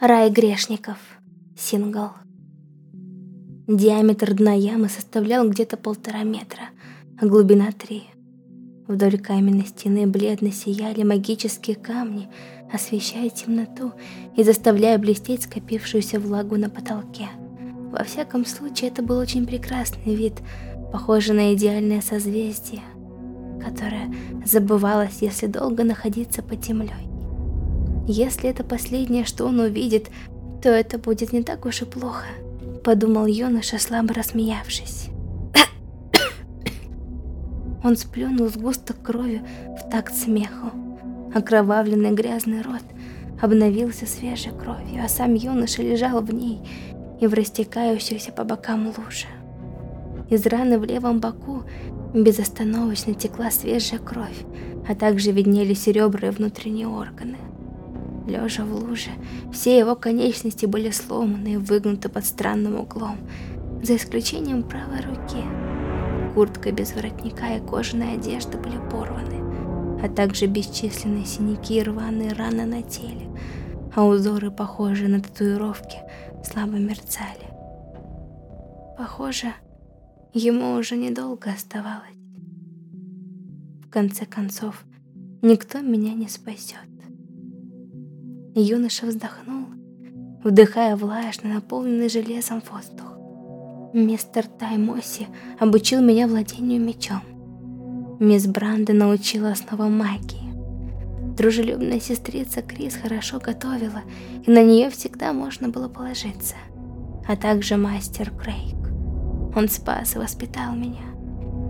Рай грешников. Сингл. Диаметр дна ямы составлял где-то полтора метра, а глубина три. Вдоль каменной стены бледно сияли магические камни, освещая темноту и заставляя блестеть скопившуюся влагу на потолке. Во всяком случае, это был очень прекрасный вид, похожий на идеальное созвездие, которое забывалось, если долго находиться под землей. Если это последнее, что он увидит, то это будет не так уж и плохо, подумал юноша, слабо рассмеявшись. Он сплюнул сгусток крови в такт смеху. Окровавленный грязный рот обновился свежей кровью, а сам юноша лежал в ней и в растекающихся по бокам луже. Из раны в левом боку безостановочно текла свежая кровь, а также виднелись ребра и внутренние органы. Лежа в луже, все его конечности были сломаны и выгнуты под странным углом, за исключением правой руки. Куртка без воротника и кожаная одежда были порваны, а также бесчисленные синяки и рваные раны на теле, а узоры, похожие на татуировки, слабо мерцали. Похоже, ему уже недолго оставалось. В конце концов, никто меня не спасет. Юноша вздохнул, вдыхая влажно наполненный железом воздух. Мистер Таймоси обучил меня владению мечом. Мисс Бранда научила основам магии. Дружелюбная сестрица Крис хорошо готовила, и на нее всегда можно было положиться. А также мастер Крейг. Он спас и воспитал меня.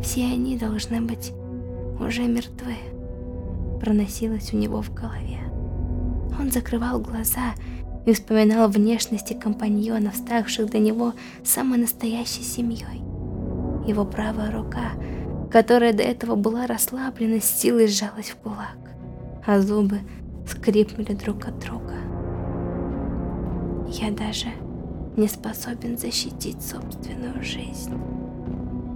Все они должны быть уже мертвы. Проносилось у него в голове. Он закрывал глаза и вспоминал внешности компаньонов, ставших для него самой настоящей семьей. Его правая рука, которая до этого была расслаблена, с силой сжалась в кулак, а зубы скрипнули друг от друга. Я даже не способен защитить собственную жизнь.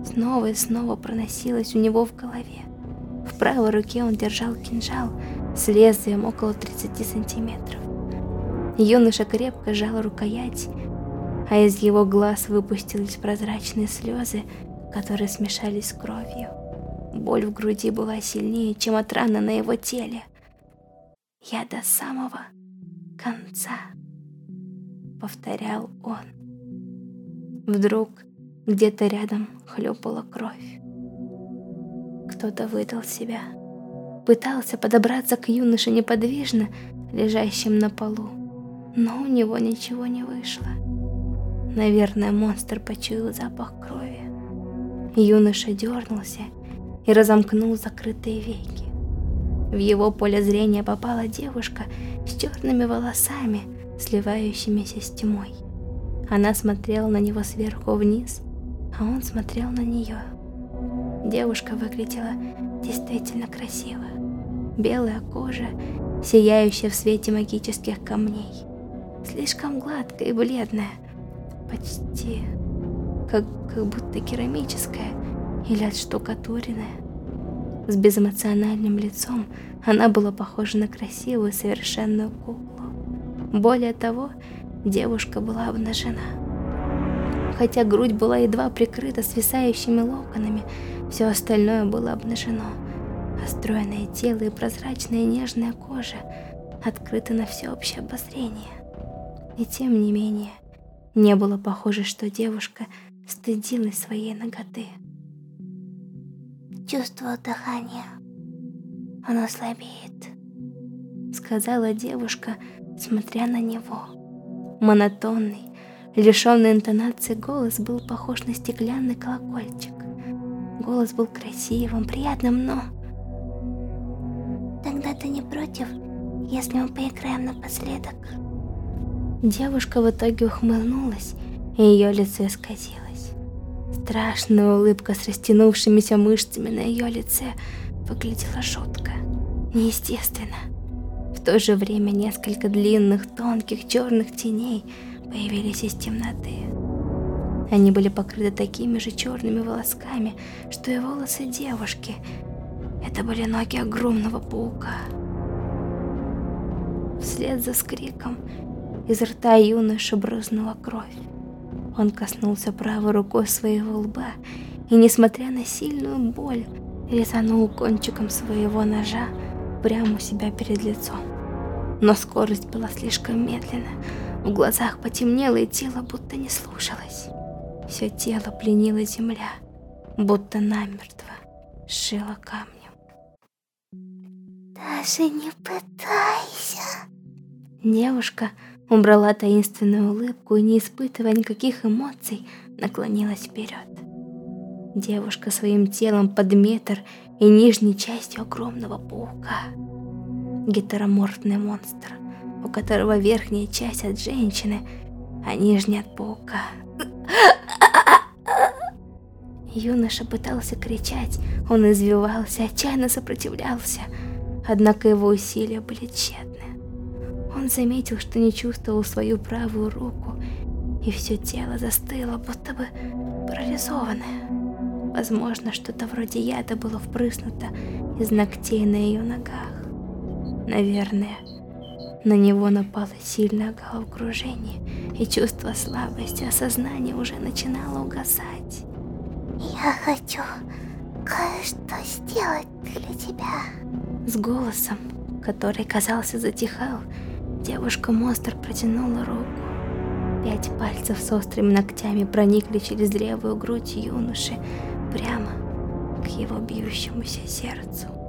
Снова и снова проносилось у него в голове. В правой руке он держал кинжал, с лезвием около 30 сантиметров. Юноша крепко сжал рукоять, а из его глаз выпустились прозрачные слезы, которые смешались с кровью. Боль в груди была сильнее, чем от раны на его теле. «Я до самого конца», — повторял он. Вдруг где-то рядом хлюпала кровь. Кто-то выдал себя пытался подобраться к юноше неподвижно, лежащим на полу, но у него ничего не вышло. Наверное, монстр почуял запах крови. Юноша дернулся и разомкнул закрытые веки. В его поле зрения попала девушка с черными волосами, сливающимися с тьмой. Она смотрела на него сверху вниз, а он смотрел на нее. Девушка выглядела действительно красиво. Белая кожа, сияющая в свете магических камней. Слишком гладкая и бледная. Почти как, как будто керамическая или отштукатуренная. С безэмоциональным лицом она была похожа на красивую совершенную куклу. Более того, девушка была обнажена. Хотя грудь была едва прикрыта свисающими локонами, все остальное было обнажено. Стройное тело и прозрачная нежная кожа открыты на всеобщее обозрение. И тем не менее, не было похоже, что девушка стыдилась своей ноготы. Чувствовал дыхание. Оно слабеет. Сказала девушка, смотря на него. Монотонный, лишенный интонации голос был похож на стеклянный колокольчик. Голос был красивым, приятным, но... Тогда ты не против, если мы поиграем напоследок? Девушка в итоге ухмыльнулась, и ее лицо исказилось. Страшная улыбка с растянувшимися мышцами на ее лице выглядела жутко, неестественно. В то же время несколько длинных, тонких, черных теней появились из темноты. Они были покрыты такими же черными волосками, что и волосы девушки. Это были ноги огромного паука. Вслед за скриком Из рта юноши брызнула кровь. Он коснулся правой рукой своего лба и, несмотря на сильную боль, резанул кончиком своего ножа прямо у себя перед лицом. Но скорость была слишком медленна, в глазах потемнело и тело будто не слушалось. Все тело пленила земля, будто намертво сшила камнем. Даже не пытайся. Девушка убрала таинственную улыбку и, не испытывая никаких эмоций, наклонилась вперед. Девушка своим телом под метр и нижней частью огромного паука. Гетероморфный монстр, у которого верхняя часть от женщины, а нижняя от паука. Юноша пытался кричать, он извивался, отчаянно сопротивлялся, однако его усилия были тщетны. Он заметил, что не чувствовал свою правую руку, и все тело застыло, будто бы парализованное. Возможно, что-то вроде яда было впрыснуто из ногтей на ее ногах. Наверное, на него напало сильное головокружение, и чувство слабости, осознание уже начинало угасать. Я хочу кое-что сделать для тебя. С голосом, который, казался, затихал, девушка-монстр протянула руку. Пять пальцев с острыми ногтями проникли через левую грудь юноши прямо к его бьющемуся сердцу.